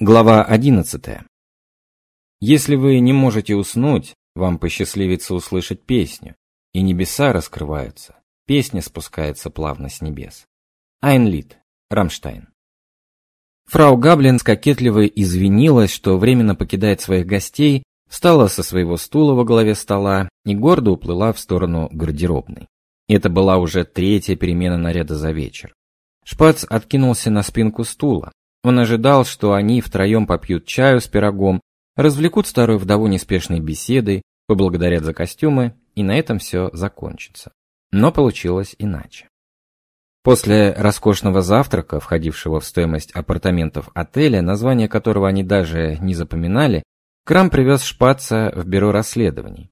Глава 11. Если вы не можете уснуть, вам посчастливится услышать песню, и небеса раскрываются, песня спускается плавно с небес. Айнлит, Рамштайн. Фрау Габлин кокетливо извинилась, что временно покидает своих гостей, встала со своего стула во главе стола и гордо уплыла в сторону гардеробной. Это была уже третья перемена наряда за вечер. Шпац откинулся на спинку стула. Он ожидал, что они втроем попьют чаю с пирогом, развлекут старую вдову неспешной беседой, поблагодарят за костюмы, и на этом все закончится. Но получилось иначе. После роскошного завтрака, входившего в стоимость апартаментов отеля, название которого они даже не запоминали, Крам привез Шпаца в бюро расследований.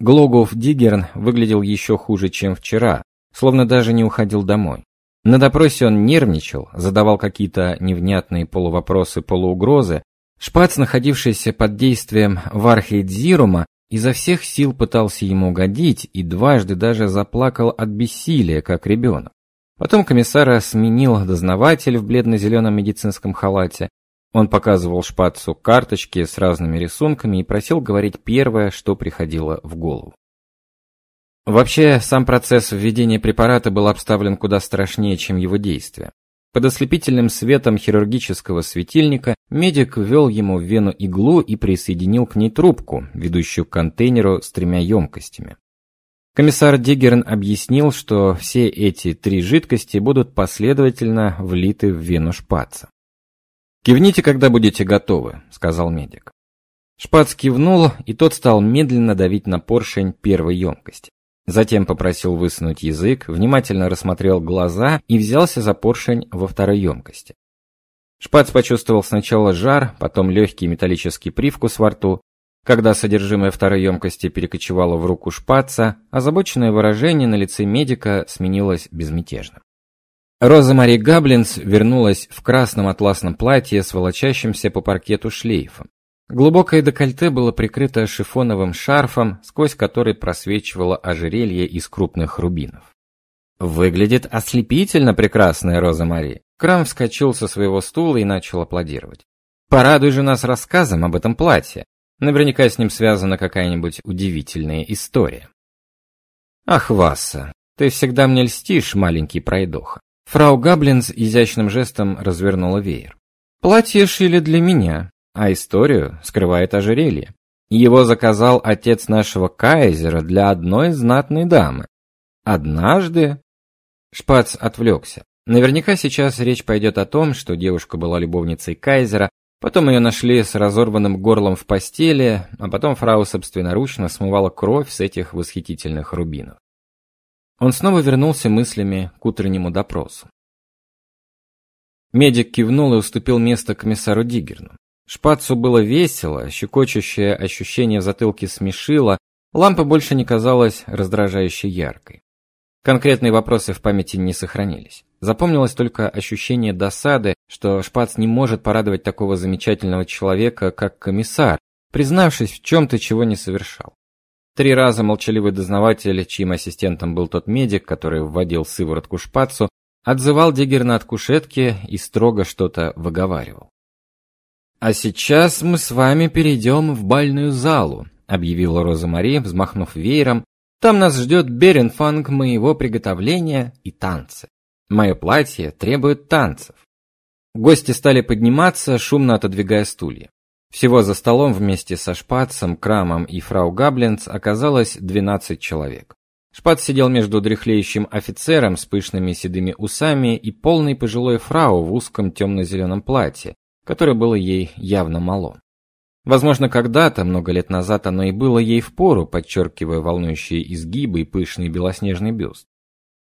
Глогов Диггерн выглядел еще хуже, чем вчера, словно даже не уходил домой. На допросе он нервничал, задавал какие-то невнятные полувопросы-полуугрозы. Шпац, находившийся под действием вархейдзирума, изо всех сил пытался ему угодить и дважды даже заплакал от бессилия, как ребенок. Потом комиссара сменил дознаватель в бледно-зеленом медицинском халате. Он показывал Шпацу карточки с разными рисунками и просил говорить первое, что приходило в голову. Вообще, сам процесс введения препарата был обставлен куда страшнее, чем его действие. Под ослепительным светом хирургического светильника медик ввел ему в вену иглу и присоединил к ней трубку, ведущую к контейнеру с тремя емкостями. Комиссар Диггерн объяснил, что все эти три жидкости будут последовательно влиты в вену шпаца. «Кивните, когда будете готовы», — сказал медик. Шпац кивнул, и тот стал медленно давить на поршень первой емкости. Затем попросил высунуть язык, внимательно рассмотрел глаза и взялся за поршень во второй емкости. Шпац почувствовал сначала жар, потом легкий металлический привкус во рту. Когда содержимое второй емкости перекочевало в руку Шпаца, озабоченное выражение на лице медика сменилось безмятежным. Роза Мари Габлинс вернулась в красном атласном платье с волочащимся по паркету шлейфом. Глубокое декольте было прикрыто шифоновым шарфом, сквозь который просвечивало ожерелье из крупных рубинов. Выглядит ослепительно прекрасная Роза Мари. Крам вскочил со своего стула и начал аплодировать. Порадуй же нас рассказом об этом платье. Наверняка с ним связана какая-нибудь удивительная история. Ах, Васса, ты всегда мне льстишь, маленький пройдоха. Фрау Габлинс изящным жестом развернула веер. Платье шили для меня, а историю скрывает ожерелье. Его заказал отец нашего кайзера для одной знатной дамы. Однажды Шпац отвлекся. Наверняка сейчас речь пойдет о том, что девушка была любовницей кайзера, потом ее нашли с разорванным горлом в постели, а потом фрау собственноручно смывала кровь с этих восхитительных рубинов. Он снова вернулся мыслями к утреннему допросу. Медик кивнул и уступил место комиссару Диггерну. Шпацу было весело, щекочущее ощущение в затылке смешило, лампа больше не казалась раздражающе яркой. Конкретные вопросы в памяти не сохранились. Запомнилось только ощущение досады, что Шпац не может порадовать такого замечательного человека, как комиссар, признавшись в чем-то, чего не совершал. Три раза молчаливый дознаватель, чьим ассистентом был тот медик, который вводил сыворотку Шпацу, отзывал Диггерна от кушетки и строго что-то выговаривал. «А сейчас мы с вами перейдем в бальную залу», — объявила Роза Мари, взмахнув веером. «Там нас ждет беренфанг моего приготовления и танцы. Мое платье требует танцев». Гости стали подниматься, шумно отодвигая стулья. Всего за столом вместе со Шпацем, Крамом и фрау Габлинц оказалось 12 человек. Шпац сидел между дряхлеющим офицером с пышными седыми усами и полной пожилой фрау в узком темно-зеленом платье, которое было ей явно мало. Возможно, когда-то, много лет назад, оно и было ей впору, подчеркивая волнующие изгибы и пышный белоснежный бюст.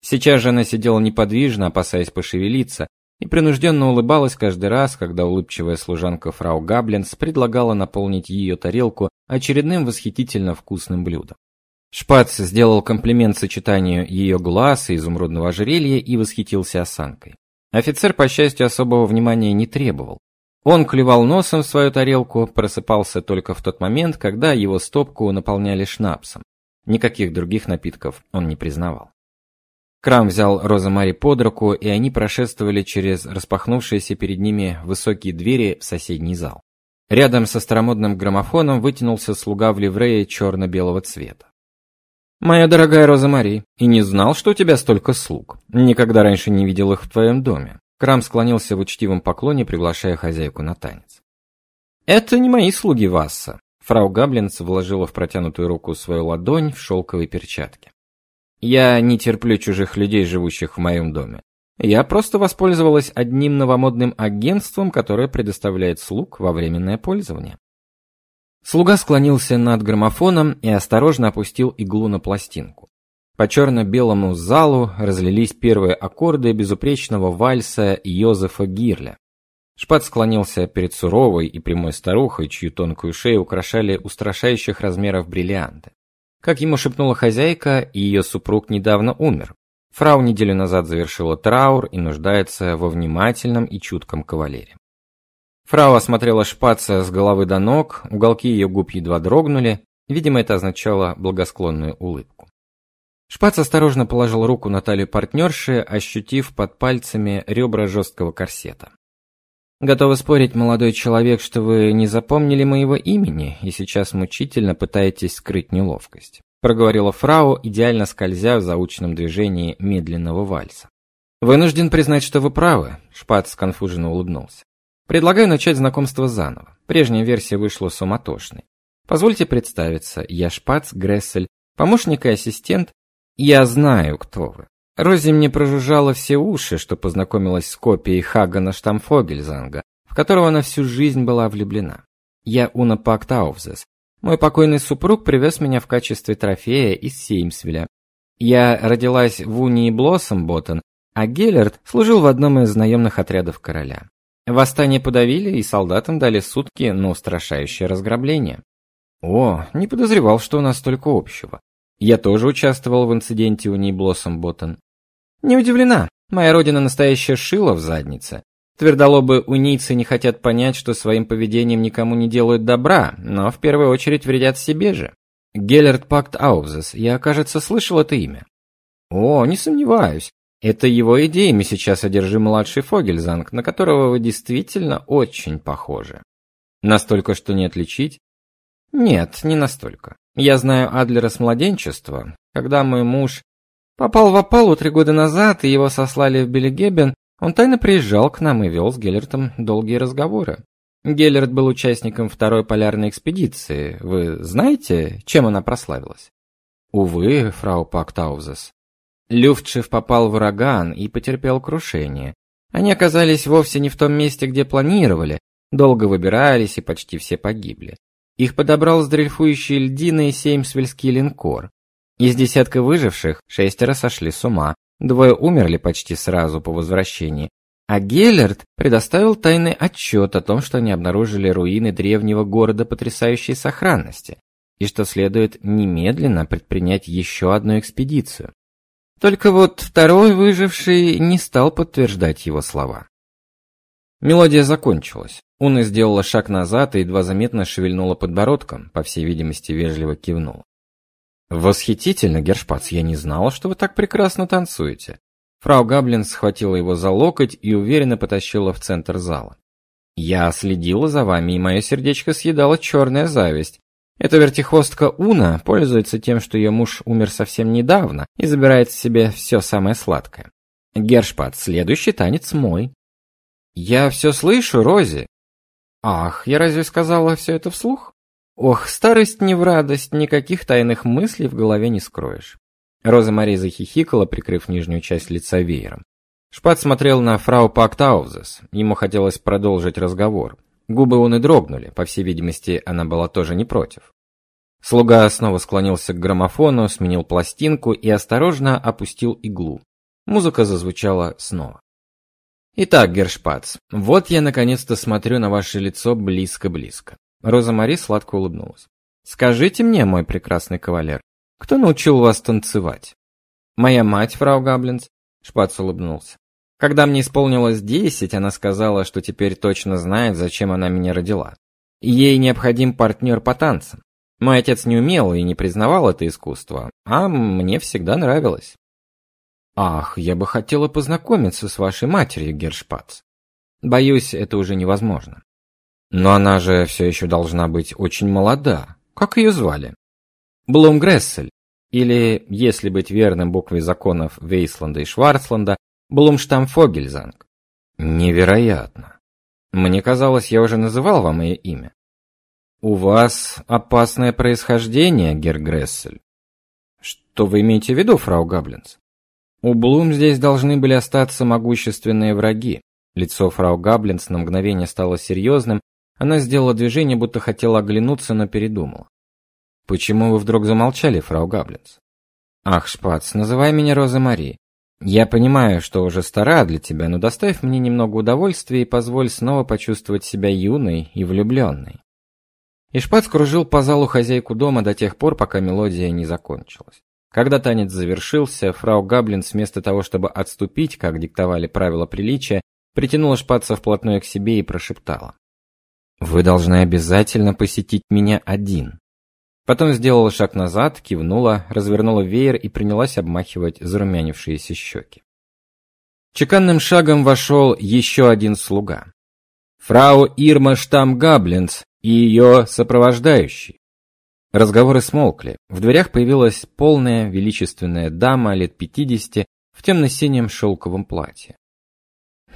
Сейчас же она сидела неподвижно, опасаясь пошевелиться, и принужденно улыбалась каждый раз, когда улыбчивая служанка фрау Габлинс предлагала наполнить ее тарелку очередным восхитительно вкусным блюдом. Шпац сделал комплимент сочетанию ее глаз и изумрудного ожерелья и восхитился осанкой. Офицер, по счастью, особого внимания не требовал. Он клевал носом в свою тарелку, просыпался только в тот момент, когда его стопку наполняли шнапсом. Никаких других напитков он не признавал. Крам взял Роза под руку, и они прошествовали через распахнувшиеся перед ними высокие двери в соседний зал. Рядом со старомодным граммофоном вытянулся слуга в ливрее черно-белого цвета. «Моя дорогая Роза Мари, и не знал, что у тебя столько слуг. Никогда раньше не видел их в твоем доме». Крам склонился в учтивом поклоне, приглашая хозяйку на танец. «Это не мои слуги Васса». Фрау Габлинц вложила в протянутую руку свою ладонь в шелковой перчатке. «Я не терплю чужих людей, живущих в моем доме. Я просто воспользовалась одним новомодным агентством, которое предоставляет слуг во временное пользование. Слуга склонился над граммофоном и осторожно опустил иглу на пластинку. По черно-белому залу разлились первые аккорды безупречного вальса Йозефа Гирля. Шпат склонился перед суровой и прямой старухой, чью тонкую шею украшали устрашающих размеров бриллианты. Как ему шепнула хозяйка, ее супруг недавно умер. Фрау неделю назад завершила траур и нуждается во внимательном и чутком кавалере. Фрау осмотрела шпаца с головы до ног, уголки ее губ едва дрогнули, видимо, это означало благосклонную улыбку. Шпац осторожно положил руку на талию партнерши, ощутив под пальцами ребра жесткого корсета. Готовы спорить, молодой человек, что вы не запомнили моего имени и сейчас мучительно пытаетесь скрыть неловкость проговорила фрау, идеально скользя в заученном движении медленного вальса. Вынужден признать, что вы правы, Шпац сконфуженно улыбнулся. Предлагаю начать знакомство заново. Прежняя версия вышла суматошной. Позвольте представиться, я Шпац Грессель, помощник и ассистент. Я знаю, кто вы. Рози мне прожужжала все уши, что познакомилась с копией Хагана Штамфогельзанга, в которого она всю жизнь была влюблена. Я Уна Пактаувзес, мой покойный супруг привез меня в качестве трофея из Сеймсвилля. Я родилась в Унии Блоссомботтон, а Геллерт служил в одном из наемных отрядов короля. Восстание подавили и солдатам дали сутки на устрашающее разграбление. О, не подозревал, что у нас столько общего. Я тоже участвовал в инциденте Унии Блоссомботтон. Не удивлена. Моя родина настоящая шила в заднице. Твердолобы унийцы не хотят понять, что своим поведением никому не делают добра, но в первую очередь вредят себе же. Геллерт Пакт Аузес, я, кажется, слышал это имя. О, не сомневаюсь. Это его идеями сейчас одержим младший Фогельзанг, на которого вы действительно очень похожи. Настолько, что не отличить? Нет, не настолько. Я знаю Адлера с младенчества, когда мой муж попал в опалу три года назад, и его сослали в Белегебен, он тайно приезжал к нам и вел с Геллертом долгие разговоры. Геллерт был участником второй полярной экспедиции. Вы знаете, чем она прославилась? Увы, фрау Пактаузес. Люфтшиф попал в ураган и потерпел крушение. Они оказались вовсе не в том месте, где планировали, долго выбирались и почти все погибли. Их подобрал с дрейфующей льдиной сеймсвельский линкор. Из десятка выживших шестеро сошли с ума, Двое умерли почти сразу по возвращении, а Геллерт предоставил тайный отчет о том, что они обнаружили руины древнего города потрясающей сохранности, и что следует немедленно предпринять еще одну экспедицию. Только вот второй выживший не стал подтверждать его слова. Мелодия закончилась. Уна сделала шаг назад и едва заметно шевельнула подбородком, по всей видимости, вежливо кивнула. Восхитительно, Гершпац, я не знала, что вы так прекрасно танцуете. Фрау Габлин схватила его за локоть и уверенно потащила в центр зала. Я следила за вами, и мое сердечко съедала черная зависть. Эта вертихвостка Уна пользуется тем, что ее муж умер совсем недавно и забирает себе все самое сладкое. Гершпат, следующий танец мой. Я все слышу, Рози. Ах, я разве сказала все это вслух? Ох, старость не в радость, никаких тайных мыслей в голове не скроешь. Роза Мария захихикала, прикрыв нижнюю часть лица веером. Шпат смотрел на фрау Пактаузес. Ему хотелось продолжить разговор. Губы он и дрогнули, по всей видимости, она была тоже не против. Слуга снова склонился к граммофону, сменил пластинку и осторожно опустил иглу. Музыка зазвучала снова. Итак, Гершпац, вот я наконец-то смотрю на ваше лицо близко-близко. Роза Мари сладко улыбнулась. Скажите мне, мой прекрасный кавалер, кто научил вас танцевать? Моя мать, фрау Габлинс, Шпац улыбнулся. Когда мне исполнилось десять, она сказала, что теперь точно знает, зачем она меня родила. Ей необходим партнер по танцам. Мой отец не умел и не признавал это искусство, а мне всегда нравилось. Ах, я бы хотела познакомиться с вашей матерью, Гершпац. Боюсь, это уже невозможно. Но она же все еще должна быть очень молода. Как ее звали? Блум Грессель. Или, если быть верным букве законов Вейсланда и Шварцланда, Блумштамфогельзанг. Невероятно. Мне казалось, я уже называл вам ее имя. У вас опасное происхождение, Герр Грессель. Что вы имеете в виду, фрау Габлинс? У Блум здесь должны были остаться могущественные враги. Лицо фрау Габлинс на мгновение стало серьезным, она сделала движение, будто хотела оглянуться, но передумала. Почему вы вдруг замолчали, фрау Габлинс? Ах, Шпац, называй меня Роза Мари. Я понимаю, что уже стара для тебя, но доставь мне немного удовольствия и позволь снова почувствовать себя юной и влюбленной. И Шпац кружил по залу хозяйку дома до тех пор, пока мелодия не закончилась. Когда танец завершился, фрау Габлинс вместо того, чтобы отступить, как диктовали правила приличия, притянула Шпаца вплотную к себе и прошептала: "Вы должны обязательно посетить меня один". Потом сделала шаг назад, кивнула, развернула веер и принялась обмахивать зарумянившиеся щеки. Чеканным шагом вошел еще один слуга. Фрау Ирма Штамгаблинц и ее сопровождающий. Разговоры смолкли. В дверях появилась полная величественная дама лет пятидесяти в темно-синем шелковом платье.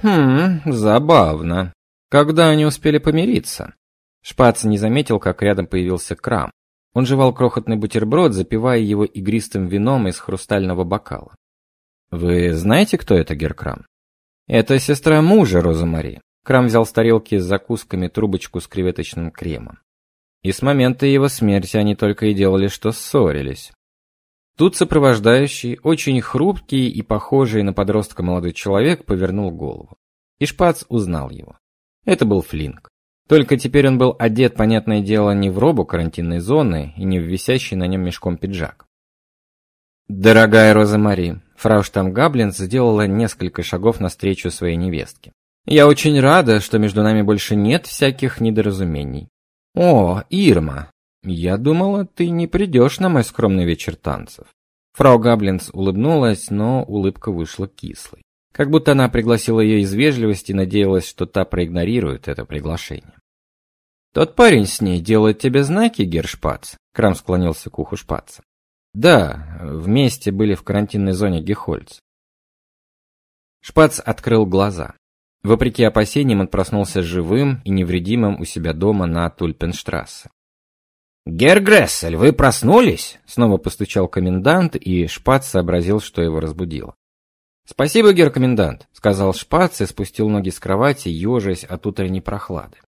Хм, забавно. Когда они успели помириться? Шпац не заметил, как рядом появился Крам. Он жевал крохотный бутерброд, запивая его игристым вином из хрустального бокала. Вы знаете, кто это Геркрам? Это сестра мужа Розамари. Крам взял с тарелки с закусками трубочку с креветочным кремом. И с момента его смерти они только и делали, что ссорились. Тут сопровождающий, очень хрупкий и похожий на подростка молодой человек, повернул голову. И Шпац узнал его. Это был Флинк. Только теперь он был одет, понятное дело, не в робу карантинной зоны и не в висящий на нем мешком пиджак. Дорогая Роза Мари, фрау Штамгаблинс сделала несколько шагов навстречу своей невестке. Я очень рада, что между нами больше нет всяких недоразумений. О, Ирма, я думала, ты не придешь на мой скромный вечер танцев. Фрау Габлинс улыбнулась, но улыбка вышла кислой. Как будто она пригласила ее из вежливости и надеялась, что та проигнорирует это приглашение. Тот парень с ней делает тебе знаки, Гершпац? Крам склонился к уху Шпаца. Да, вместе были в карантинной зоне Гехольц. Шпац открыл глаза. Вопреки опасениям, он проснулся живым и невредимым у себя дома на Тульпенштрассе. «Герр Грессель, вы проснулись?» Снова постучал комендант, и Шпац сообразил, что его разбудило. «Спасибо, герр комендант», — сказал Шпац и спустил ноги с кровати, ежась от утренней прохлады.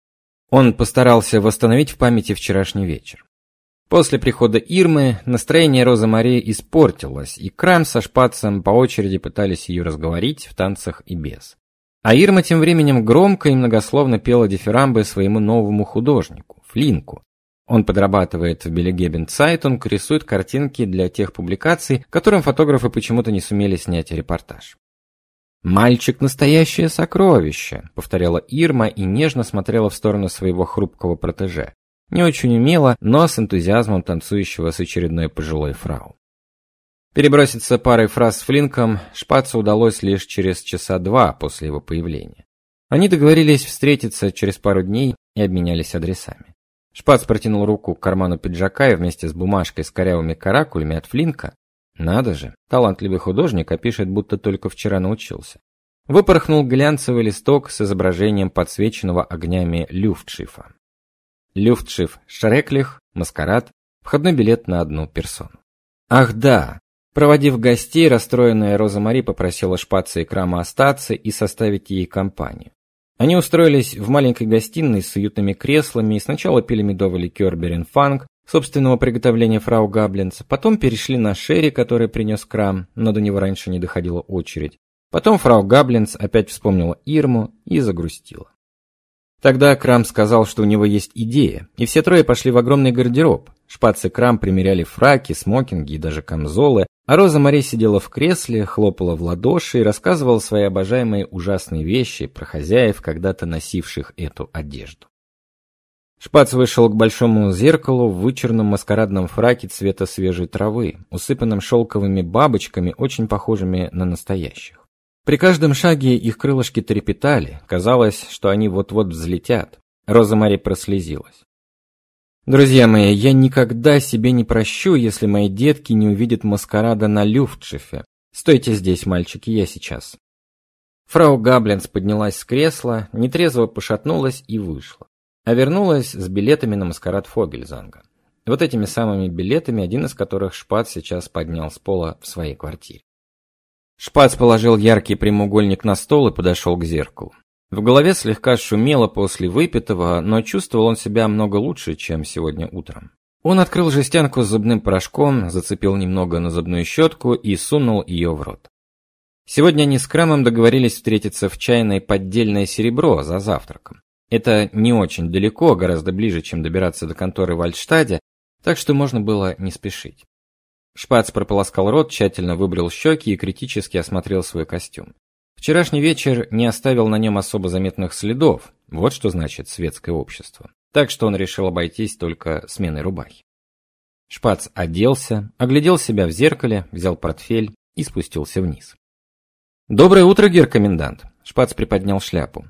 Он постарался восстановить в памяти вчерашний вечер. После прихода Ирмы настроение Розы Марии испортилось, и Крам со Шпацем по очереди пытались ее разговорить в танцах и без. А Ирма тем временем громко и многословно пела дифирамбы своему новому художнику, Флинку. Он подрабатывает в Белегебен Цайтунг, рисует картинки для тех публикаций, которым фотографы почему-то не сумели снять репортаж. «Мальчик – настоящее сокровище», – повторяла Ирма и нежно смотрела в сторону своего хрупкого протеже. Не очень умело, но с энтузиазмом танцующего с очередной пожилой фрау. Переброситься парой фраз с Флинком Шпацу удалось лишь через часа два после его появления. Они договорились встретиться через пару дней и обменялись адресами. Шпац протянул руку к карману пиджака и вместе с бумажкой с корявыми каракулями от Флинка, надо же, талантливый художник опишет, будто только вчера научился. Выпорхнул глянцевый листок с изображением подсвеченного огнями люфтшифа. Люфтшиф Шреклих, маскарад, входной билет на одну персону. Ах да, Проводив гостей, расстроенная Роза Мари попросила Шпаца и Крама остаться и составить ей компанию. Они устроились в маленькой гостиной с уютными креслами и сначала пили медовый ликер Беренфанг, собственного приготовления фрау Габлинц, потом перешли на шерри, который принес Крам, но до него раньше не доходила очередь. Потом фрау Габлинц опять вспомнила Ирму и загрустила. Тогда Крам сказал, что у него есть идея, и все трое пошли в огромный гардероб. Шпац и Крам примеряли фраки, смокинги и даже камзолы, а Роза Мария сидела в кресле, хлопала в ладоши и рассказывала свои обожаемые ужасные вещи про хозяев, когда-то носивших эту одежду. Шпац вышел к большому зеркалу в вычурном маскарадном фраке цвета свежей травы, усыпанном шелковыми бабочками, очень похожими на настоящих. При каждом шаге их крылышки трепетали, казалось, что они вот-вот взлетят. Роза Мари прослезилась. Друзья мои, я никогда себе не прощу, если мои детки не увидят маскарада на Люфтшифе. Стойте здесь, мальчики, я сейчас. Фрау Габлинс поднялась с кресла, нетрезво пошатнулась и вышла а вернулась с билетами на маскарад Фогельзанга. Вот этими самыми билетами, один из которых Шпац сейчас поднял с пола в своей квартире. Шпац положил яркий прямоугольник на стол и подошел к зеркалу. В голове слегка шумело после выпитого, но чувствовал он себя много лучше, чем сегодня утром. Он открыл жестянку с зубным порошком, зацепил немного на зубную щетку и сунул ее в рот. Сегодня они с Крамом договорились встретиться в чайной поддельное серебро за завтраком. Это не очень далеко, гораздо ближе, чем добираться до конторы в Альтштаде, так что можно было не спешить. Шпац прополоскал рот, тщательно выбрил щеки и критически осмотрел свой костюм. Вчерашний вечер не оставил на нем особо заметных следов. Вот что значит светское общество. Так что он решил обойтись только сменой рубахи. Шпац оделся, оглядел себя в зеркале, взял портфель и спустился вниз. Доброе утро, гер-комендант. Шпац приподнял шляпу.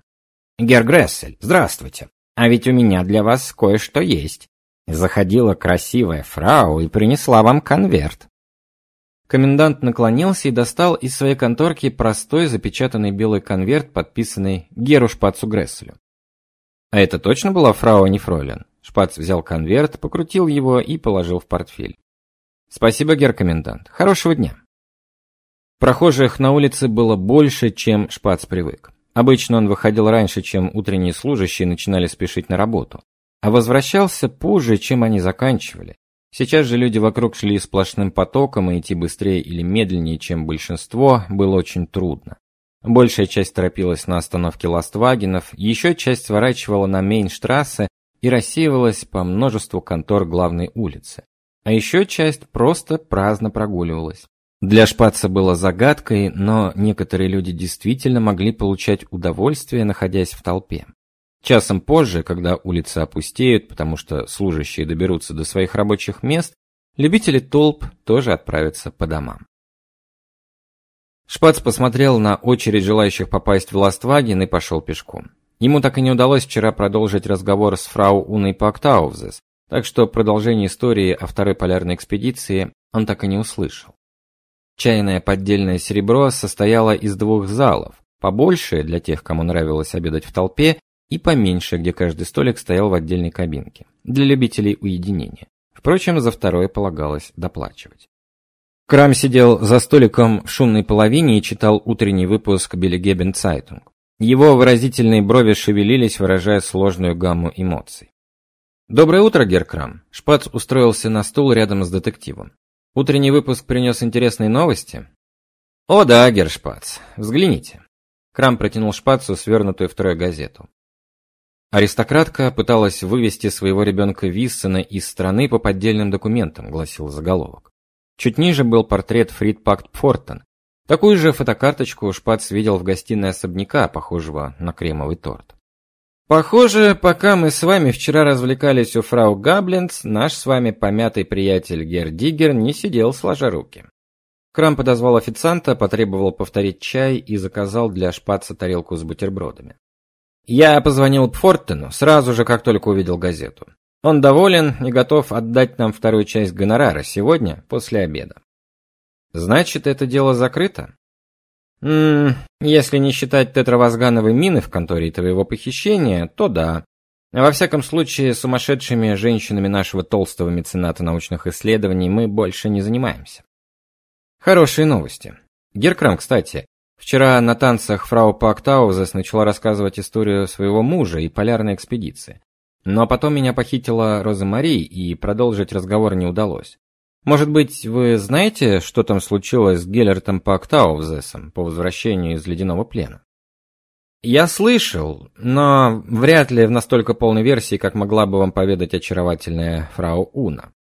Гер Грессель, здравствуйте. А ведь у меня для вас кое-что есть. Заходила красивая фрау и принесла вам конверт. Комендант наклонился и достал из своей конторки простой запечатанный белый конверт, подписанный Геру Шпацу Гресселю. А это точно была фрау, а? Шпац взял конверт, покрутил его и положил в портфель. Спасибо, гер комендант. Хорошего дня. Прохожих на улице было больше, чем Шпац привык. Обычно он выходил раньше, чем утренние служащие начинали спешить на работу, а возвращался позже, чем они заканчивали. Сейчас же люди вокруг шли сплошным потоком, и идти быстрее или медленнее, чем большинство, было очень трудно. Большая часть торопилась на остановке Ластвагенов, еще часть сворачивала на Мейнштрассе и рассеивалась по множеству контор главной улицы. А еще часть просто праздно прогуливалась. Для Шпаца было загадкой, но некоторые люди действительно могли получать удовольствие, находясь в толпе. Часом позже, когда улицы опустеют, потому что служащие доберутся до своих рабочих мест, любители толп тоже отправятся по домам. Шпац посмотрел на очередь желающих попасть в Ластваген и пошел пешком. Ему так и не удалось вчера продолжить разговор с фрау Уной Пактаувзес, так что продолжение истории о второй полярной экспедиции он так и не услышал. Чайное поддельное серебро состояло из двух залов, побольше для тех, кому нравилось обедать в толпе, и поменьше, где каждый столик стоял в отдельной кабинке, для любителей уединения. Впрочем, за второе полагалось доплачивать. Крам сидел за столиком в шумной половине и читал утренний выпуск Биллигебен Цайтунг. Его выразительные брови шевелились, выражая сложную гамму эмоций. Доброе утро, герр Крам. Шпац устроился на стул рядом с детективом. Утренний выпуск принес интересные новости. О да, герр Шпац, взгляните. Крам протянул Шпацу свернутую втрое газету. Аристократка пыталась вывести своего ребенка Виссена из страны по поддельным документам, гласил заголовок. Чуть ниже был портрет Фрид Пакт Пфортен. Такую же фотокарточку Шпац видел в гостиной особняка, похожего на кремовый торт. Похоже, пока мы с вами вчера развлекались у фрау Габлинс, наш с вами помятый приятель Гердигер не сидел сложа руки. Крам подозвал официанта, потребовал повторить чай и заказал для шпаца тарелку с бутербродами. Я позвонил Пфортену сразу же, как только увидел газету. Он доволен и готов отдать нам вторую часть гонорара сегодня после обеда. Значит, это дело закрыто? Ммм, если не считать тетравазгановой мины в конторе твоего похищения, то да. Во всяком случае, сумасшедшими женщинами нашего толстого мецената научных исследований мы больше не занимаемся. Хорошие новости. Геркрам, кстати, вчера на танцах фрау Пактаузес начала рассказывать историю своего мужа и полярной экспедиции. Но потом меня похитила Роза Мари, и продолжить разговор не удалось. Может быть, вы знаете, что там случилось с Геллертом Пактаувзесом по возвращению из ледяного плена? Я слышал, но вряд ли в настолько полной версии, как могла бы вам поведать очаровательная фрау Уна.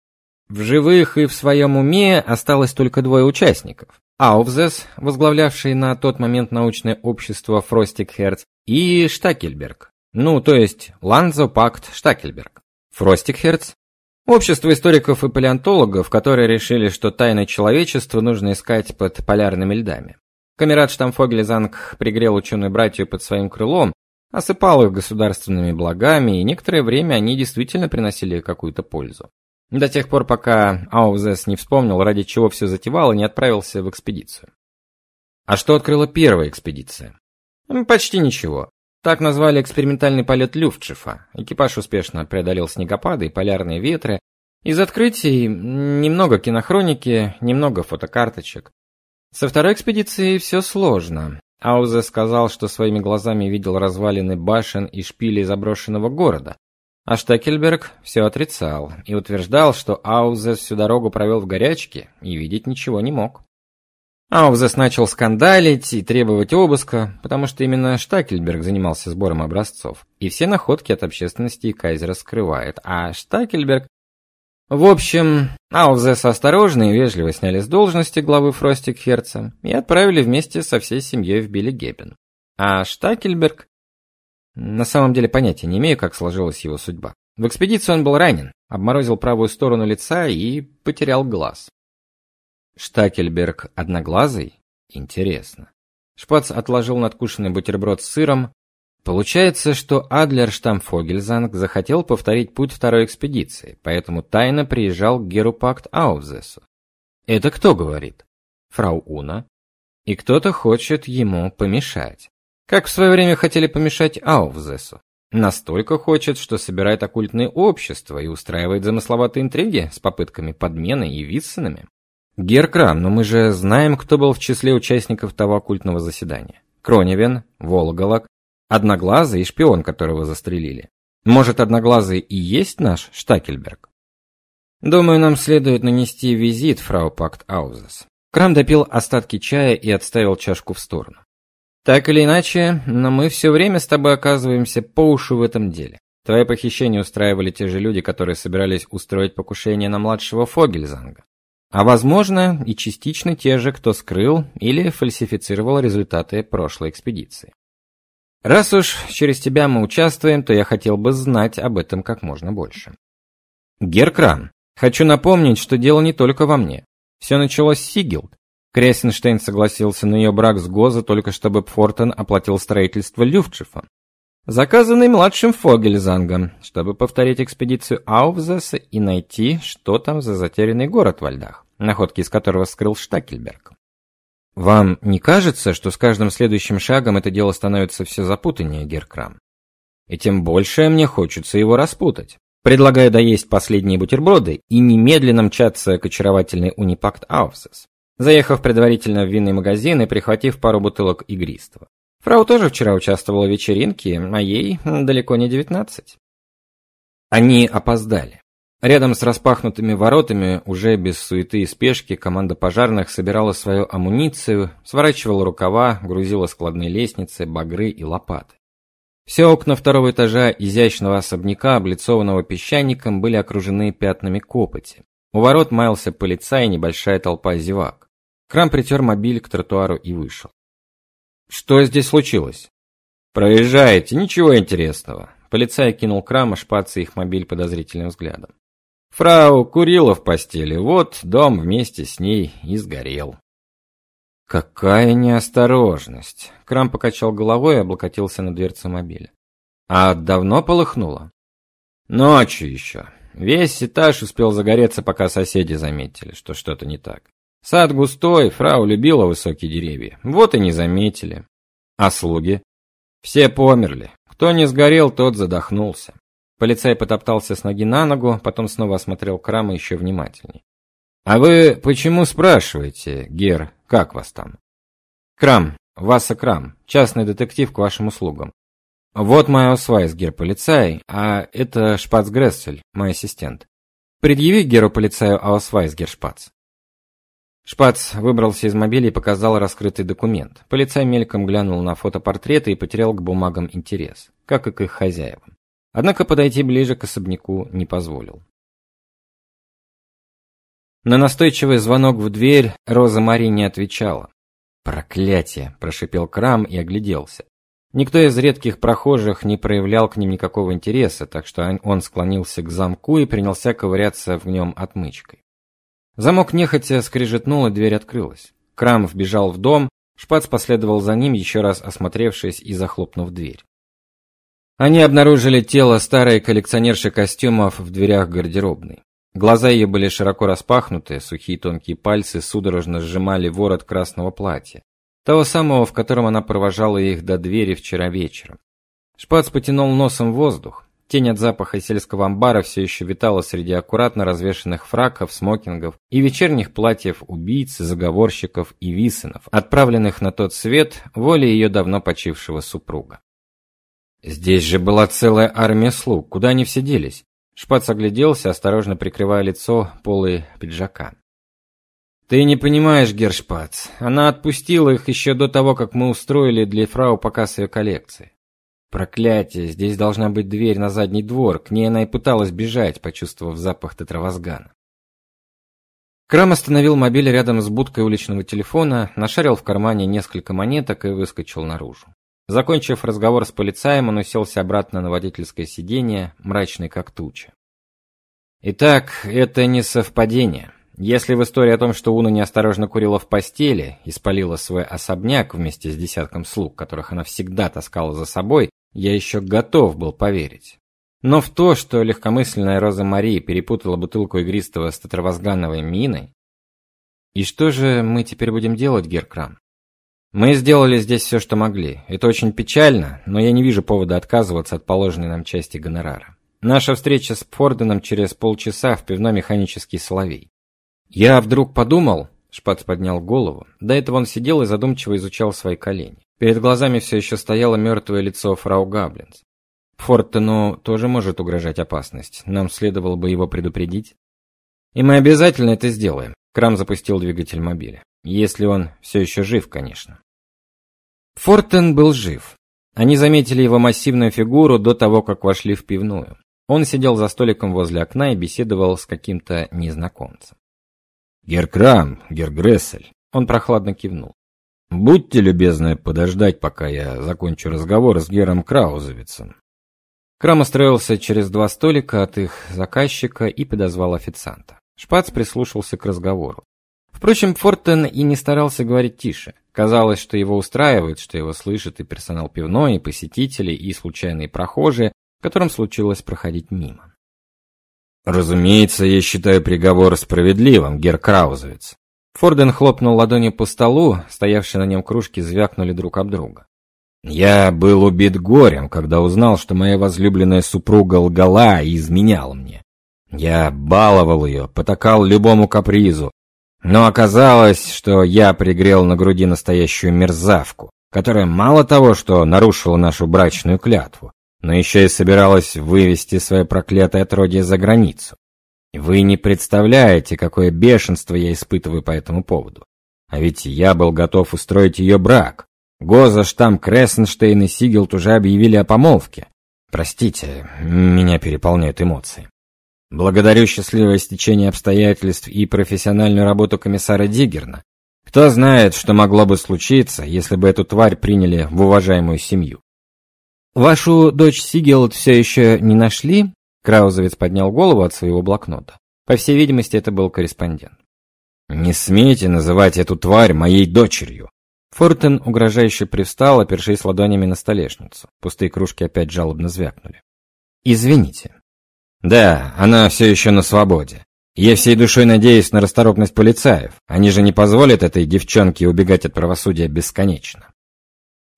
В живых и в своем уме осталось только двое участников. Аувзес, возглавлявший на тот момент научное общество Фростикхерц, и Штакельберг. Ну, то есть Ланзо Пакт Штакельберг. Фростикхерц? Общество историков и палеонтологов, которые решили, что тайны человечества нужно искать под полярными льдами. Камерат Штамфогель-Занг пригрел ученую братью под своим крылом, осыпал их государственными благами, и некоторое время они действительно приносили какую-то пользу. До тех пор, пока Аузес не вспомнил, ради чего все затевал, и не отправился в экспедицию. А что открыла первая экспедиция? Почти ничего. Так назвали экспериментальный полет Люфтшифа. Экипаж успешно преодолел снегопады и полярные ветры. Из открытий немного кинохроники, немного фотокарточек. Со второй экспедицией все сложно. Аузе сказал, что своими глазами видел развалины башен и шпилей заброшенного города. А Штекельберг все отрицал и утверждал, что Аузе всю дорогу провел в горячке и видеть ничего не мог. Аувзес начал скандалить и требовать обыска, потому что именно Штакельберг занимался сбором образцов, и все находки от общественности Кайзера скрывает, а Штакельберг... В общем, Аувзеса осторожно и вежливо сняли с должности главы Фростикхерца и отправили вместе со всей семьей в Биллигебен. А Штакельберг... На самом деле понятия не имею, как сложилась его судьба. В экспедиции он был ранен, обморозил правую сторону лица и потерял глаз. Штакельберг одноглазый? Интересно. Шпац отложил надкушенный бутерброд с сыром. Получается, что Адлер Штамфогельзанг захотел повторить путь второй экспедиции, поэтому тайно приезжал к Герупакт Аузесу. Это кто говорит? Фрау Уна. И кто-то хочет ему помешать. Как в свое время хотели помешать Аувзесу. Настолько хочет, что собирает оккультные общества и устраивает замысловатые интриги с попытками подмены и виссенами. Геркрам, но мы же знаем, кто был в числе участников того оккультного заседания. Кроневен, Волголак, Одноглазый и шпион, которого застрелили. Может, Одноглазый и есть наш Штакельберг? Думаю, нам следует нанести визит фрау Пакт Аузес. Крам допил остатки чая и отставил чашку в сторону. Так или иначе, но мы все время с тобой оказываемся по уши в этом деле. Твои похищения устраивали те же люди, которые собирались устроить покушение на младшего Фогельзанга. А возможно, и частично те же, кто скрыл или фальсифицировал результаты прошлой экспедиции. Раз уж через тебя мы участвуем, то я хотел бы знать об этом как можно больше. Геркран, хочу напомнить, что дело не только во мне. Все началось с Сигилд. Кресенштейн согласился на ее брак с Гоза только чтобы Пфортен оплатил строительство Люфтшифа. Заказанный младшим Фогельзангом, чтобы повторить экспедицию Аувзеса и найти, что там за затерянный город во льдах находки из которого скрыл Штакельберг. Вам не кажется, что с каждым следующим шагом это дело становится все запутаннее, Геркрам? И тем больше мне хочется его распутать. Предлагаю доесть последние бутерброды и немедленно мчаться к очаровательной Унипакт Ауфсес, заехав предварительно в винный магазин и прихватив пару бутылок игристого. Фрау тоже вчера участвовала в вечеринке, а ей далеко не девятнадцать. Они опоздали. Рядом с распахнутыми воротами, уже без суеты и спешки, команда пожарных собирала свою амуницию, сворачивала рукава, грузила складные лестницы, багры и лопаты. Все окна второго этажа изящного особняка, облицованного песчаником, были окружены пятнами копоти. У ворот маялся полицай и небольшая толпа зевак. Крам притер мобиль к тротуару и вышел. «Что здесь случилось?» «Проезжаете, ничего интересного». Полицай кинул Крама шпацы их мобиль подозрительным взглядом. Фрау курила в постели, вот дом вместе с ней и сгорел. Какая неосторожность. Крам покачал головой и облокотился на дверцу мобиля. А давно полыхнуло? Ночью еще. Весь этаж успел загореться, пока соседи заметили, что что-то не так. Сад густой, фрау любила высокие деревья. Вот и не заметили. А слуги? Все померли. Кто не сгорел, тот задохнулся. Полицай потоптался с ноги на ногу, потом снова осмотрел Крама еще внимательней. «А вы почему спрашиваете, герр, как вас там?» «Крам, Васа Крам, частный детектив к вашим услугам. Вот мой аусвайс, герр полицай, а это Шпац Грессель, мой ассистент. Предъяви герру полицаю Аусвайс, герр Шпац». Шпац выбрался из мобиля и показал раскрытый документ. Полицай мельком глянул на фотопортреты и потерял к бумагам интерес, как и к их хозяевам. Однако подойти ближе к особняку не позволил. На настойчивый звонок в дверь Роза Мари не отвечала. «Проклятие!» – прошипел Крам и огляделся. Никто из редких прохожих не проявлял к ним никакого интереса, так что он склонился к замку и принялся ковыряться в нем отмычкой. Замок нехотя скрежетнул, и дверь открылась. Крам вбежал в дом, Шпац последовал за ним, еще раз осмотревшись и захлопнув дверь. Они обнаружили тело старой коллекционерши костюмов в дверях гардеробной. Глаза ее были широко распахнуты, сухие тонкие пальцы судорожно сжимали ворот красного платья, того самого, в котором она провожала их до двери вчера вечером. Шпац потянул носом воздух. Тень от запаха сельского амбара все еще витала среди аккуратно развешанных фраков, смокингов и вечерних платьев убийц, заговорщиков и висенов, отправленных на тот свет волей ее давно почившего супруга. Здесь же была целая армия слуг, куда они все делись? Шпац огляделся, осторожно прикрывая лицо полой пиджака. Ты не понимаешь, Гершпац. Она отпустила их еще до того, как мы устроили для фрау показ ее коллекции. Проклятие, здесь должна быть дверь на задний двор. К ней она и пыталась бежать, почувствовав запах тетравозгана. Крам остановил мобиль рядом с будкой уличного телефона, нашарил в кармане несколько монеток и выскочил наружу. Закончив разговор с полицаем, он уселся обратно на водительское сиденье, мрачный как туча. Итак, это не совпадение. Если в истории о том, что Уна неосторожно курила в постели и спалила свой особняк вместе с десятком слуг, которых она всегда таскала за собой, я еще готов был поверить. Но в то, что легкомысленная Роза Мария перепутала бутылку игристого с тетравозгановой миной... И что же мы теперь будем делать, Геркрам? Мы сделали здесь все, что могли. Это очень печально, но я не вижу повода отказываться от положенной нам части гонорара. Наша встреча с Форденом через полчаса в пивно-механический Соловей. Я вдруг подумал, Шпац поднял голову. До этого он сидел и задумчиво изучал свои колени. Перед глазами все еще стояло мертвое лицо фрау Габлинс. Фортену тоже может угрожать опасность. Нам следовало бы его предупредить. И мы обязательно это сделаем. Крам запустил двигатель мобиля. Если он все еще жив, конечно. Фортен был жив. Они заметили его массивную фигуру до того, как вошли в пивную. Он сидел за столиком возле окна и беседовал с каким-то незнакомцем. Геркрам, Гергрессель. Он прохладно кивнул. Будьте любезны подождать, пока я закончу разговор с Гером Краузовицем. Крам устроился через два столика от их заказчика и подозвал официанта. Шпац прислушался к разговору. Впрочем, Фортен и не старался говорить тише. Казалось, что его устраивает, что его слышит и персонал пивной, и посетители, и случайные прохожие, которым случилось проходить мимо. Разумеется, я считаю приговор справедливым, Гер Краузовец. Форден хлопнул ладонью по столу, стоявшие на нем кружки звякнули друг об друга. Я был убит горем, когда узнал, что моя возлюбленная супруга лгала и изменяла мне. Я баловал ее, потакал любому капризу, но оказалось, что я пригрел на груди настоящую мерзавку, которая мало того, что нарушила нашу брачную клятву, но еще и собиралась вывести свое проклятое отродье за границу. Вы не представляете, какое бешенство я испытываю по этому поводу. А ведь я был готов устроить ее брак. Гоза, Штам, Крессенштейн и Сигелт уже объявили о помолвке. Простите, меня переполняют эмоции. Благодарю счастливое стечение обстоятельств и профессиональную работу комиссара Диггерна. Кто знает, что могло бы случиться, если бы эту тварь приняли в уважаемую семью. Вашу дочь Сигелд все еще не нашли? Краузовец поднял голову от своего блокнота. По всей видимости, это был корреспондент. Не смейте называть эту тварь моей дочерью. Фортен угрожающе привстал, опершись ладонями на столешницу. Пустые кружки опять жалобно звякнули. Извините. Да, она все еще на свободе. Я всей душой надеюсь на расторопность полицаев. Они же не позволят этой девчонке убегать от правосудия бесконечно.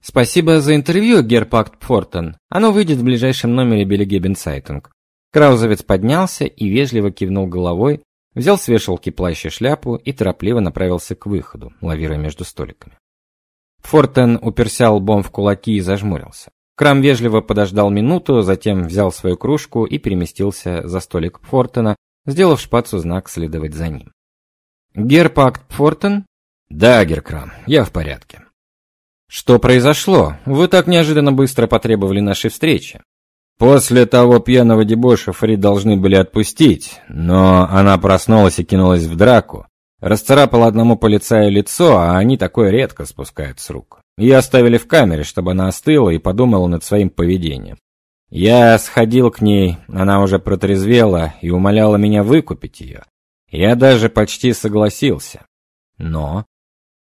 Спасибо за интервью, Герпакт Пфортен. Оно выйдет в ближайшем номере Белегебенцайтунг. Краузовец поднялся и вежливо кивнул головой, взял с вешалки плащ и шляпу и торопливо направился к выходу, лавируя между столиками. Фортен уперся лбом в кулаки и зажмурился. Крам вежливо подождал минуту, затем взял свою кружку и переместился за столик Фортена, сделав шпацу знак следовать за ним. Герпакт Фортен? Да, Геркрам, я в порядке. Что произошло? Вы так неожиданно быстро потребовали нашей встречи. После того пьяного дебоша Фрид должны были отпустить, но она проснулась и кинулась в драку. Расцарапала одному полицаю лицо, а они такое редко спускают с рук. Ее оставили в камере, чтобы она остыла и подумала над своим поведением. Я сходил к ней, она уже протрезвела и умоляла меня выкупить ее. Я даже почти согласился. Но...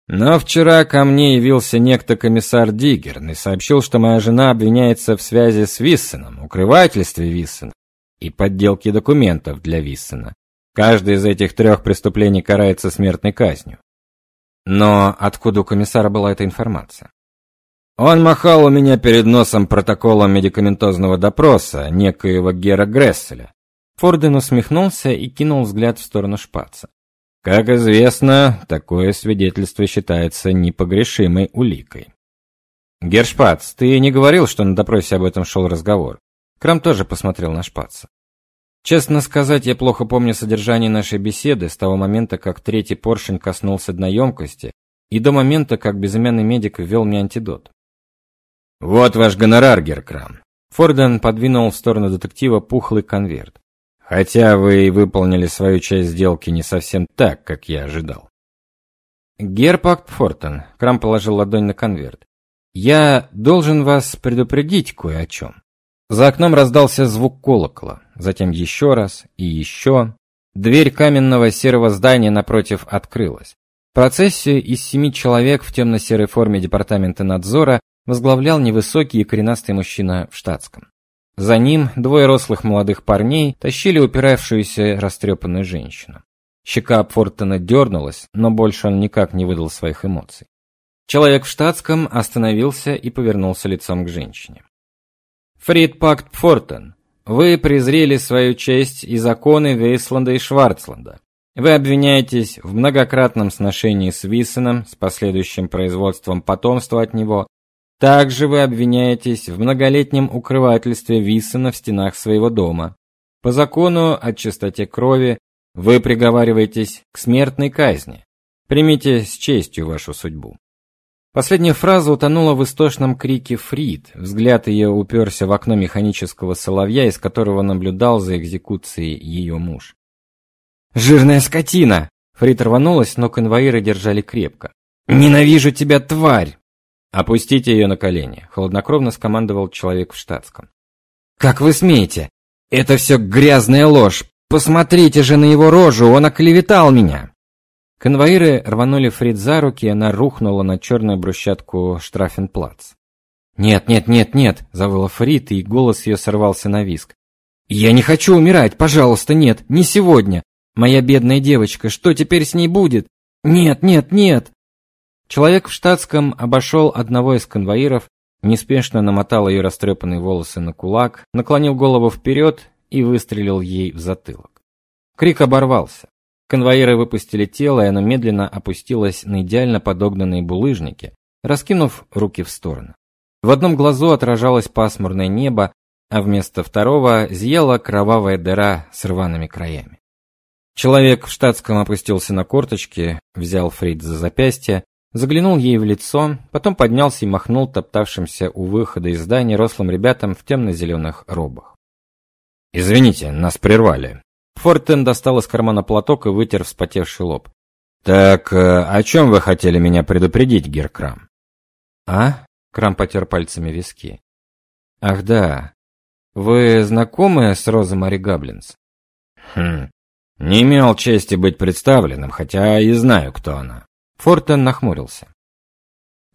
Но вчера ко мне явился некто комиссар Диггерн и сообщил, что моя жена обвиняется в связи с Виссеном, укрывательстве Виссена и подделке документов для Виссена. Каждое из этих трех преступлений карается смертной казнью. Но откуда у комиссара была эта информация? Он махал у меня перед носом протоколом медикаментозного допроса некоего Гера Гресселя. Форден усмехнулся и кинул взгляд в сторону Шпаца. Как известно, такое свидетельство считается непогрешимой уликой. Гершпац, ты не говорил, что на допросе об этом шел разговор? Крам тоже посмотрел на Шпаца. Честно сказать, я плохо помню содержание нашей беседы с того момента, как третий поршень коснулся дна емкости, и до момента, как безымянный медик ввел мне антидот. Вот ваш гонорар, Геркрам. Форден подвинул в сторону детектива пухлый конверт. Хотя вы и выполнили свою часть сделки не совсем так, как я ожидал. Герпакт Фортен, Крам положил ладонь на конверт. Я должен вас предупредить кое о чем. За окном раздался звук колокола, затем еще раз и еще. Дверь каменного серого здания напротив открылась. Процессию из семи человек в темно-серой форме департамента надзора возглавлял невысокий и коренастый мужчина в штатском. За ним двое рослых молодых парней тащили упиравшуюся растрепанную женщину. Щека Фортона дернулась, но больше он никак не выдал своих эмоций. Человек в штатском остановился и повернулся лицом к женщине. Фридпакт Фортен, вы презрели свою честь и законы Вейсланда и Шварцланда. Вы обвиняетесь в многократном сношении с Виссеном с последующим производством потомства от него. Также вы обвиняетесь в многолетнем укрывательстве Виссена в стенах своего дома. По закону о чистоте крови вы приговариваетесь к смертной казни. Примите с честью вашу судьбу. Последняя фраза утонула в истошном крике Фрид. Взгляд ее уперся в окно механического соловья, из которого наблюдал за экзекуцией ее муж. «Жирная скотина!» Фрид рванулась, но конвоиры держали крепко. «Ненавижу тебя, тварь!» «Опустите ее на колени», — хладнокровно скомандовал человек в штатском. «Как вы смеете? Это все грязная ложь! Посмотрите же на его рожу, он оклеветал меня!» Конвоиры рванули Фрид за руки, и она рухнула на черную брусчатку Штрафенплац. «Нет, нет, нет, нет!» – завыла Фрид, и голос ее сорвался на виск. «Я не хочу умирать! Пожалуйста, нет! Не сегодня! Моя бедная девочка, что теперь с ней будет? Нет, нет, нет!» Человек в штатском обошел одного из конвоиров, неспешно намотал ее растрепанные волосы на кулак, наклонил голову вперед и выстрелил ей в затылок. Крик оборвался. Конвоиры выпустили тело, и оно медленно опустилось на идеально подогнанные булыжники, раскинув руки в стороны. В одном глазу отражалось пасмурное небо, а вместо второго зияла кровавая дыра с рваными краями. Человек в штатском опустился на корточки, взял Фрид за запястье, заглянул ей в лицо, потом поднялся и махнул топтавшимся у выхода из здания рослым ребятам в темно-зеленых робах. «Извините, нас прервали», Фортен достал из кармана платок и вытер вспотевший лоб. Так, э, о чем вы хотели меня предупредить, Геркрам? А? Крам потер пальцами виски. Ах, да. Вы знакомы с Розой Мари Габлинс? Хм. Не имел чести быть представленным, хотя и знаю, кто она. Фортен нахмурился.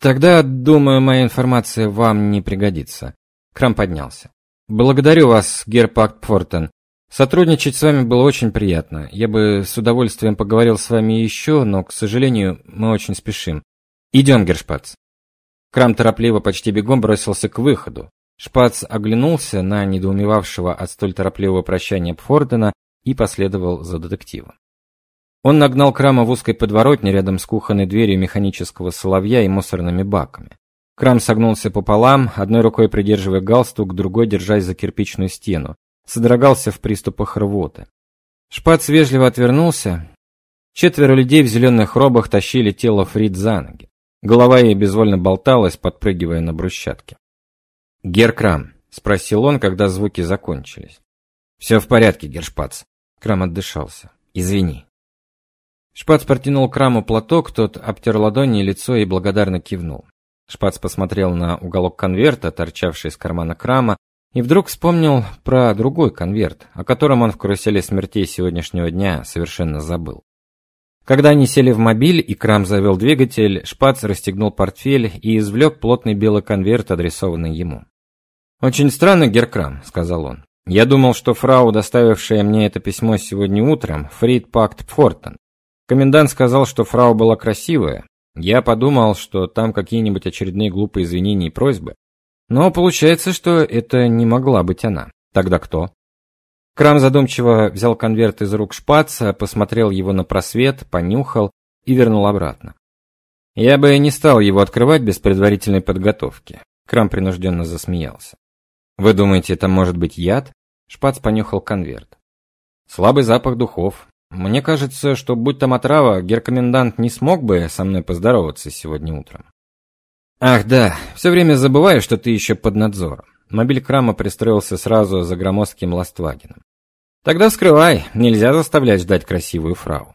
Тогда, думаю, моя информация вам не пригодится. Крам поднялся. Благодарю вас, Герпакт Фортен. Сотрудничать с вами было очень приятно. Я бы с удовольствием поговорил с вами еще, но, к сожалению, мы очень спешим. Идем, Гершпац. Крам торопливо, почти бегом бросился к выходу. Шпац оглянулся на недоумевавшего от столь торопливого прощания Пфордена и последовал за детективом. Он нагнал Крама в узкой подворотне рядом с кухонной дверью механического соловья и мусорными баками. Крам согнулся пополам, одной рукой придерживая галстук, другой держась за кирпичную стену содрогался в приступах рвоты. Шпац вежливо отвернулся. Четверо людей в зеленых робах тащили тело Фрид за ноги. Голова ей безвольно болталась, подпрыгивая на брусчатке. «Геркрам», — спросил он, когда звуки закончились. «Все в порядке, Гершпац». Крам отдышался. «Извини». Шпац протянул Краму платок, тот обтер ладони и лицо и благодарно кивнул. Шпац посмотрел на уголок конверта, торчавший из кармана крама, и вдруг вспомнил про другой конверт, о котором он в карусели смертей сегодняшнего дня совершенно забыл. Когда они сели в мобиль и Крам завел двигатель, Шпац расстегнул портфель и извлек плотный белый конверт, адресованный ему. «Очень странно, Геркрам», — сказал он. «Я думал, что фрау, доставившая мне это письмо сегодня утром, Фрид Пакт Пфортен. Комендант сказал, что фрау была красивая. Я подумал, что там какие-нибудь очередные глупые извинения и просьбы. Но получается, что это не могла быть она. Тогда кто?» Крам задумчиво взял конверт из рук шпаца, посмотрел его на просвет, понюхал и вернул обратно. Я бы не стал его открывать без предварительной подготовки. Крам принужденно засмеялся. Вы думаете, это может быть яд? Шпац понюхал конверт. Слабый запах духов. Мне кажется, что будь там отрава, геркомендант не смог бы со мной поздороваться сегодня утром. Ах, да, все время забываю, что ты еще под надзором. Мобиль Крама пристроился сразу за громоздким Ластвагеном. Тогда вскрывай, нельзя заставлять ждать красивую фрау.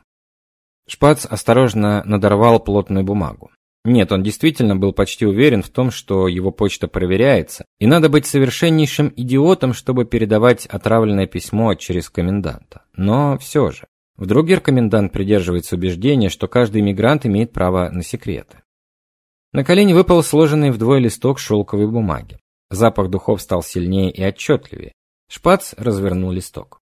Шпац осторожно надорвал плотную бумагу. Нет, он действительно был почти уверен в том, что его почта проверяется, и надо быть совершеннейшим идиотом, чтобы передавать отравленное письмо через коменданта. Но все же, вдруг комендант придерживается убеждения, что каждый иммигрант имеет право на секреты. На колени выпал сложенный вдвое листок шелковой бумаги. Запах духов стал сильнее и отчетливее. Шпац развернул листок.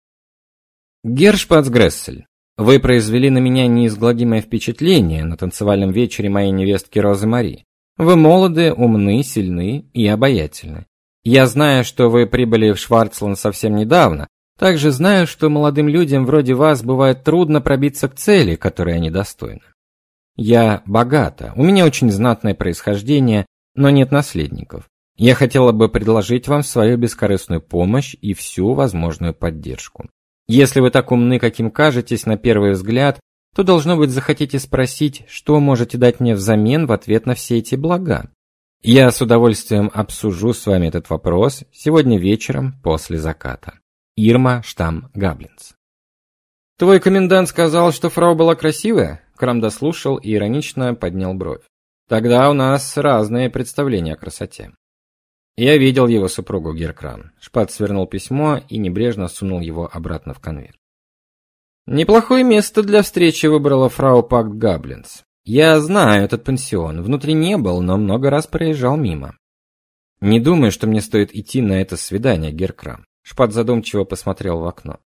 Гершпац Грессель, вы произвели на меня неизгладимое впечатление на танцевальном вечере моей невестки Розы Мари. Вы молоды, умны, сильны и обаятельны. Я знаю, что вы прибыли в Шварцланд совсем недавно. Также знаю, что молодым людям вроде вас бывает трудно пробиться к цели, которой они достойны. Я богата, у меня очень знатное происхождение, но нет наследников. Я хотела бы предложить вам свою бескорыстную помощь и всю возможную поддержку. Если вы так умны, каким кажетесь на первый взгляд, то должно быть захотите спросить, что можете дать мне взамен в ответ на все эти блага. Я с удовольствием обсужу с вами этот вопрос сегодня вечером после заката. Ирма Штам Габлинс. Твой комендант сказал, что фрау была красивая? Крам дослушал и иронично поднял бровь. Тогда у нас разные представления о красоте. Я видел его супругу Геркран. Шпат свернул письмо и небрежно сунул его обратно в конверт. Неплохое место для встречи выбрала фрау Пакт Габлинс. Я знаю этот пансион, внутри не был, но много раз проезжал мимо. Не думаю, что мне стоит идти на это свидание, Геркран. Шпат задумчиво посмотрел в окно.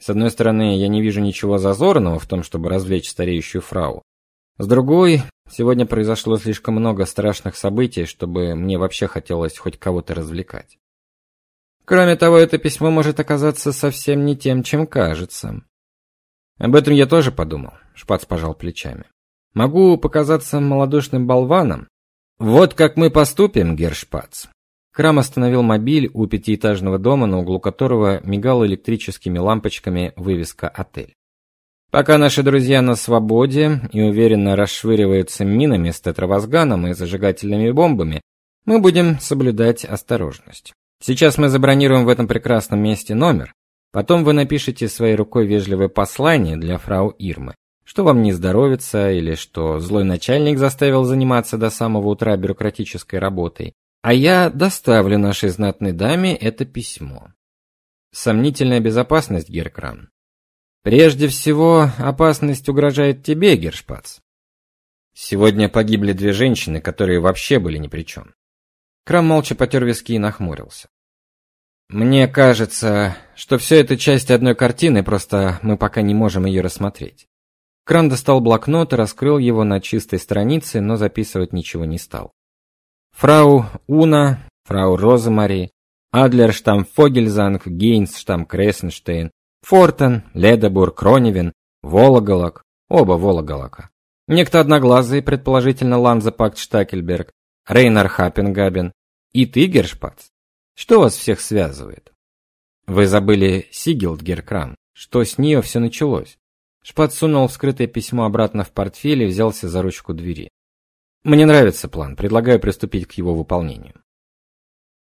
С одной стороны, я не вижу ничего зазорного в том, чтобы развлечь стареющую фрау. С другой, сегодня произошло слишком много страшных событий, чтобы мне вообще хотелось хоть кого-то развлекать. Кроме того, это письмо может оказаться совсем не тем, чем кажется. Об этом я тоже подумал, Шпац пожал плечами. Могу показаться малодушным болваном. Вот как мы поступим, Гершпац. Крам остановил мобиль у пятиэтажного дома, на углу которого мигала электрическими лампочками вывеска «Отель». Пока наши друзья на свободе и уверенно расшвыриваются минами с тетравозганом и зажигательными бомбами, мы будем соблюдать осторожность. Сейчас мы забронируем в этом прекрасном месте номер. Потом вы напишите своей рукой вежливое послание для фрау Ирмы, что вам не здоровится или что злой начальник заставил заниматься до самого утра бюрократической работой. А я доставлю нашей знатной даме это письмо. Сомнительная безопасность, Геркран. Прежде всего, опасность угрожает тебе, Гершпац. Сегодня погибли две женщины, которые вообще были ни при чем. Крам молча потер виски и нахмурился. Мне кажется, что все это часть одной картины, просто мы пока не можем ее рассмотреть. Крам достал блокнот и раскрыл его на чистой странице, но записывать ничего не стал. Фрау Уна, фрау Роземари, Адлерштам Фогельзанг, Гейнсштам Крессенштейн, Фортен, Ледобур, Кроневин, Вологолок, оба Вологолока. Некто одноглазый, предположительно Ланзапакт Штакельберг, Рейнар Хаппенгабен и ты, Гершпац. Что вас всех связывает? Вы забыли Сигилд Геркран. Что с нее все началось? Шпац сунул вскрытое письмо обратно в портфель и взялся за ручку двери. Мне нравится план, предлагаю приступить к его выполнению.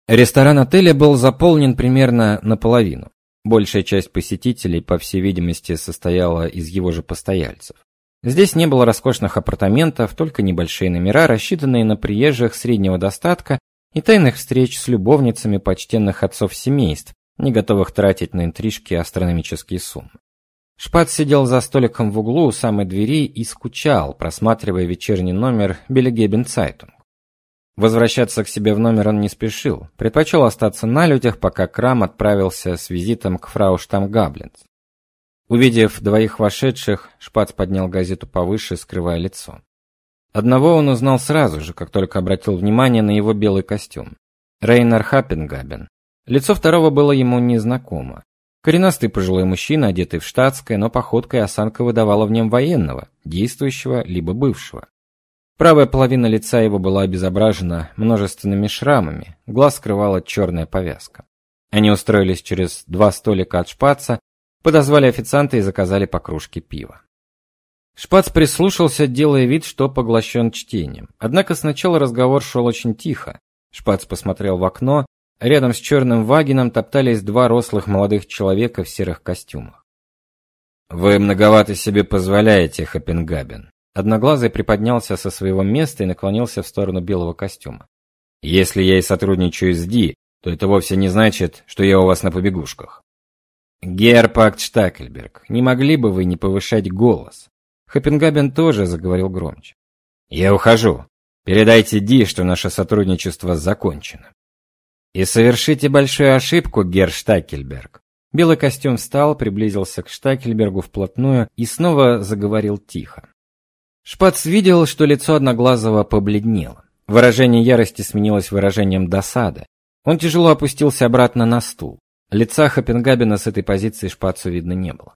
Ресторан отеля был заполнен примерно наполовину. Большая часть посетителей, по всей видимости, состояла из его же постояльцев. Здесь не было роскошных апартаментов, только небольшие номера, рассчитанные на приезжих среднего достатка и тайных встреч с любовницами почтенных отцов семейств, не готовых тратить на интрижки астрономические суммы. Шпац сидел за столиком в углу у самой двери и скучал, просматривая вечерний номер Белегебен Цайтунг. Возвращаться к себе в номер он не спешил, предпочел остаться на людях, пока Крам отправился с визитом к фрау Штамгабленц. Увидев двоих вошедших, Шпац поднял газету повыше, скрывая лицо. Одного он узнал сразу же, как только обратил внимание на его белый костюм. Рейнер Хаппенгабен. Лицо второго было ему незнакомо. Коренастый пожилой мужчина, одетый в штатское, но походка и осанка выдавала в нем военного, действующего либо бывшего. Правая половина лица его была обезображена множественными шрамами, глаз скрывала черная повязка. Они устроились через два столика от шпаца, подозвали официанта и заказали по кружке пива. Шпац прислушался, делая вид, что поглощен чтением. Однако сначала разговор шел очень тихо. Шпац посмотрел в окно Рядом с черным вагином топтались два рослых молодых человека в серых костюмах. Вы многовато себе позволяете, Хапенгабен. Одноглазый приподнялся со своего места и наклонился в сторону белого костюма. Если я и сотрудничаю с Ди, то это вовсе не значит, что я у вас на побегушках. Герпакт Штакельберг, не могли бы вы не повышать голос? Хапенгабен тоже заговорил громче. Я ухожу. Передайте Ди, что наше сотрудничество закончено. И совершите большую ошибку, Герр Штакельберг. Белый костюм встал, приблизился к Штакельбергу вплотную и снова заговорил тихо. Шпац видел, что лицо Одноглазого побледнело. Выражение ярости сменилось выражением досады. Он тяжело опустился обратно на стул. Лица Хапенгабена с этой позиции Шпацу видно не было.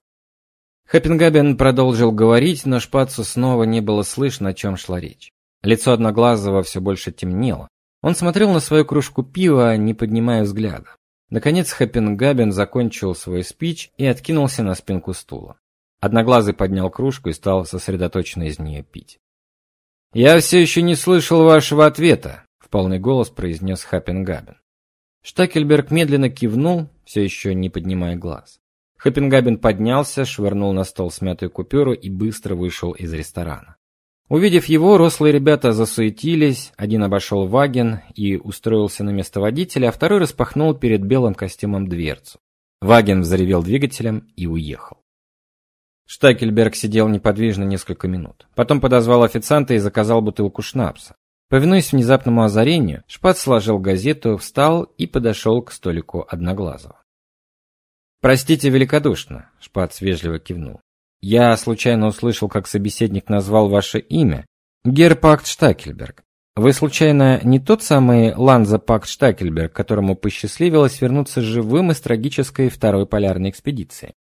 Хапенгабен продолжил говорить, но Шпацу снова не было слышно, о чем шла речь. Лицо Одноглазого все больше темнело. Он смотрел на свою кружку пива, не поднимая взгляда. Наконец Хаппенгабен закончил свой спич и откинулся на спинку стула. Одноглазый поднял кружку и стал сосредоточенно из нее пить. «Я все еще не слышал вашего ответа», — в полный голос произнес Хаппенгабен. Штакельберг медленно кивнул, все еще не поднимая глаз. Хаппенгабен поднялся, швырнул на стол смятую купюру и быстро вышел из ресторана. Увидев его, рослые ребята засуетились, один обошел ваген и устроился на место водителя, а второй распахнул перед белым костюмом дверцу. Ваген взревел двигателем и уехал. Штакельберг сидел неподвижно несколько минут. Потом подозвал официанта и заказал бутылку шнапса. Повинуясь внезапному озарению, Шпат сложил газету, встал и подошел к столику Одноглазого. «Простите великодушно», — Шпац вежливо кивнул. Я случайно услышал, как собеседник назвал ваше имя. Герпакт Штакельберг. Вы случайно не тот самый Ланза Пакт Штакельберг, которому посчастливилось вернуться живым из трагической второй полярной экспедиции?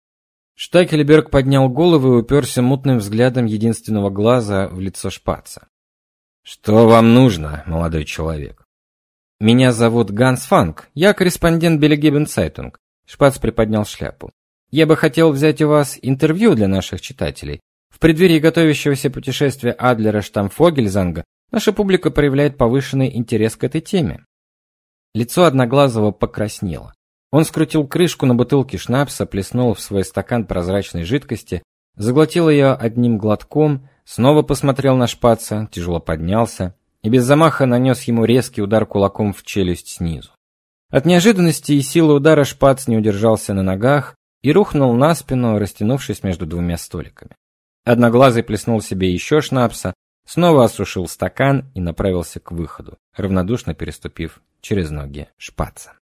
Штакельберг поднял голову и уперся мутным взглядом единственного глаза в лицо Шпаца. Что вам нужно, молодой человек? Меня зовут Ганс Фанк. Я корреспондент Белегебен Цайтунг. Шпац приподнял шляпу. Я бы хотел взять у вас интервью для наших читателей. В преддверии готовящегося путешествия Адлера Штамфогельзанга наша публика проявляет повышенный интерес к этой теме. Лицо Одноглазого покраснело. Он скрутил крышку на бутылке шнапса, плеснул в свой стакан прозрачной жидкости, заглотил ее одним глотком, снова посмотрел на шпаца, тяжело поднялся и без замаха нанес ему резкий удар кулаком в челюсть снизу. От неожиданности и силы удара шпац не удержался на ногах, и рухнул на спину, растянувшись между двумя столиками. Одноглазый плеснул себе еще шнапса, снова осушил стакан и направился к выходу, равнодушно переступив через ноги шпаца.